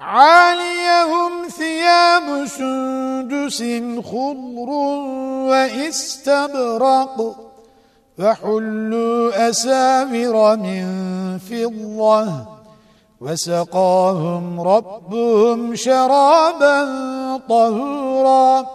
عاليهم ثياب سندس خضر وإستبرق فحلوا أسامر من فضة وسقاهم ربهم شرابا طهورا